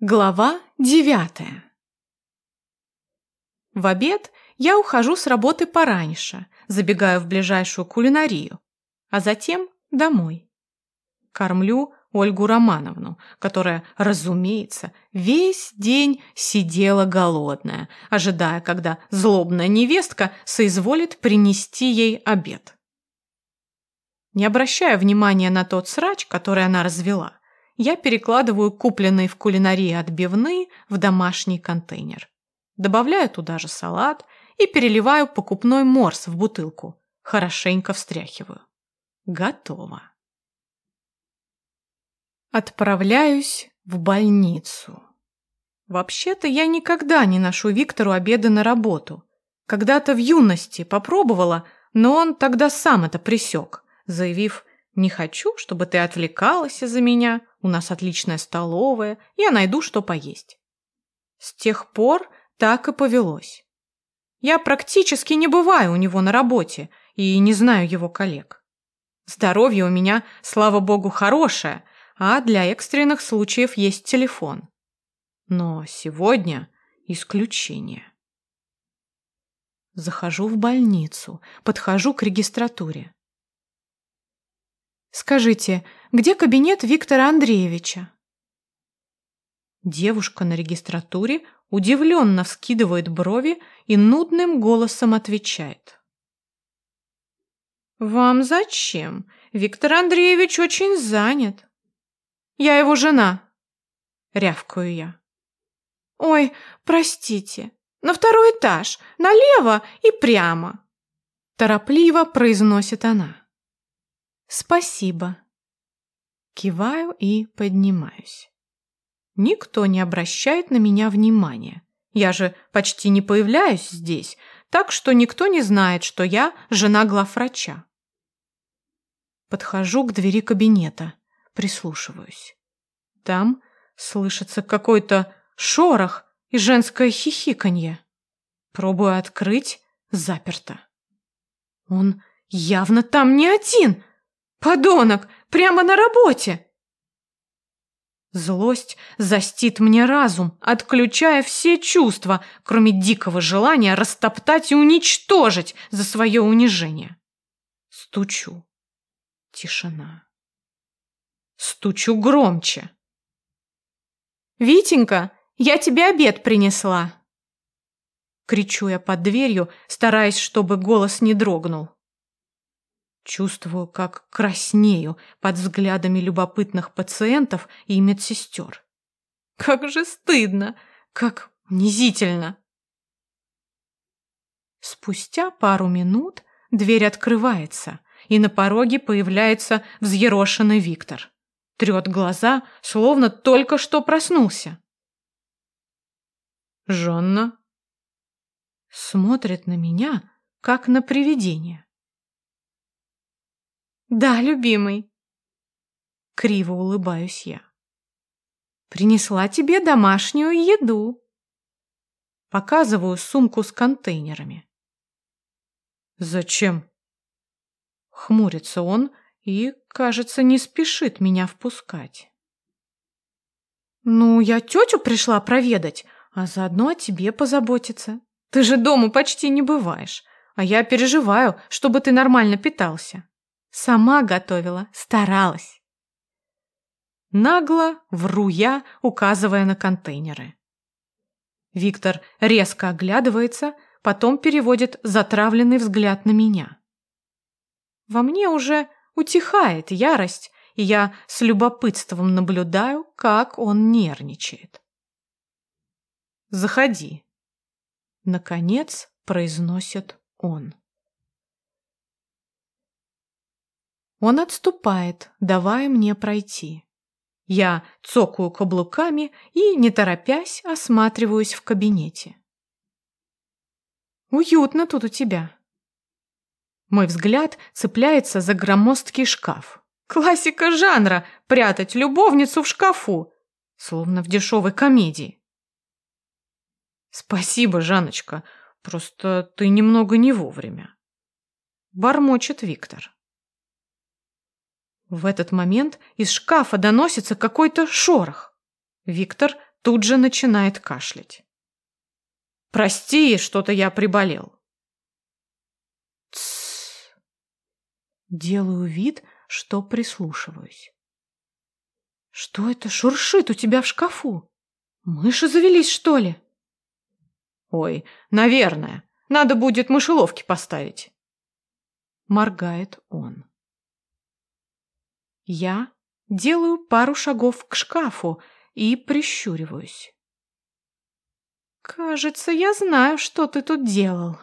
Глава девятая В обед я ухожу с работы пораньше, забегаю в ближайшую кулинарию, а затем домой. Кормлю Ольгу Романовну, которая, разумеется, весь день сидела голодная, ожидая, когда злобная невестка соизволит принести ей обед. Не обращая внимания на тот срач, который она развела, я перекладываю купленные в кулинарии отбивные в домашний контейнер. Добавляю туда же салат и переливаю покупной морс в бутылку. Хорошенько встряхиваю. Готово. Отправляюсь в больницу. Вообще-то я никогда не ношу Виктору обеды на работу. Когда-то в юности попробовала, но он тогда сам это присек, заявив «Не хочу, чтобы ты отвлекалась из-за меня, у нас отличная столовая, я найду, что поесть». С тех пор так и повелось. Я практически не бываю у него на работе и не знаю его коллег. Здоровье у меня, слава богу, хорошее, а для экстренных случаев есть телефон. Но сегодня исключение. Захожу в больницу, подхожу к регистратуре. Скажите, где кабинет Виктора Андреевича? Девушка на регистратуре удивленно вскидывает брови и нудным голосом отвечает. «Вам зачем? Виктор Андреевич очень занят». «Я его жена», — рявкаю я. «Ой, простите, на второй этаж, налево и прямо», — торопливо произносит она. «Спасибо». Киваю и поднимаюсь. Никто не обращает на меня внимания. Я же почти не появляюсь здесь, так что никто не знает, что я жена главврача. Подхожу к двери кабинета, прислушиваюсь. Там слышится какой-то шорох и женское хихиканье. Пробую открыть, заперто. Он явно там не один. Подонок, прямо на работе. Злость застит мне разум, отключая все чувства, кроме дикого желания растоптать и уничтожить за свое унижение. Стучу. Тишина. Стучу громче. «Витенька, я тебе обед принесла!» Кричу я под дверью, стараясь, чтобы голос не дрогнул. Чувствую, как краснею под взглядами любопытных пациентов и медсестер. Как же стыдно, как унизительно. Спустя пару минут дверь открывается, и на пороге появляется взъерошенный Виктор. Трет глаза, словно только что проснулся. Жанна смотрит на меня, как на привидение. Да, любимый. Криво улыбаюсь я. Принесла тебе домашнюю еду. Показываю сумку с контейнерами. Зачем? Хмурится он и, кажется, не спешит меня впускать. Ну, я тетю пришла проведать, а заодно о тебе позаботиться. Ты же дома почти не бываешь, а я переживаю, чтобы ты нормально питался. Сама готовила, старалась. Нагло вру я, указывая на контейнеры. Виктор резко оглядывается, потом переводит затравленный взгляд на меня. Во мне уже утихает ярость, и я с любопытством наблюдаю, как он нервничает. «Заходи», — наконец произносит он. Он отступает, давая мне пройти. Я цокаю каблуками и, не торопясь, осматриваюсь в кабинете. «Уютно тут у тебя». Мой взгляд цепляется за громоздкий шкаф. Классика жанра – прятать любовницу в шкафу, словно в дешевой комедии. «Спасибо, Жаночка, просто ты немного не вовремя», – бормочет Виктор. В этот момент из шкафа доносится какой-то шорох. Виктор тут же начинает кашлять. «Прости, что-то я приболел». Тссс. Делаю вид, что прислушиваюсь. Что это шуршит у тебя в шкафу? Мыши завелись, что ли? Ой, наверное. Надо будет мышеловки поставить. Моргает он. Я делаю пару шагов к шкафу и прищуриваюсь. Кажется, я знаю, что ты тут делал.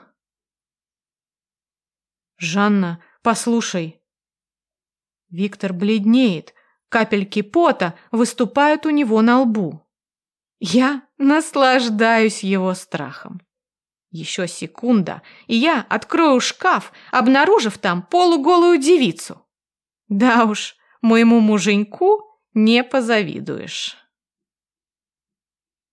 Жанна, послушай. Виктор бледнеет, капельки пота выступают у него на лбу. Я наслаждаюсь его страхом. Еще секунда, и я открою шкаф, обнаружив там полуголую девицу. Да уж, моему муженьку не позавидуешь.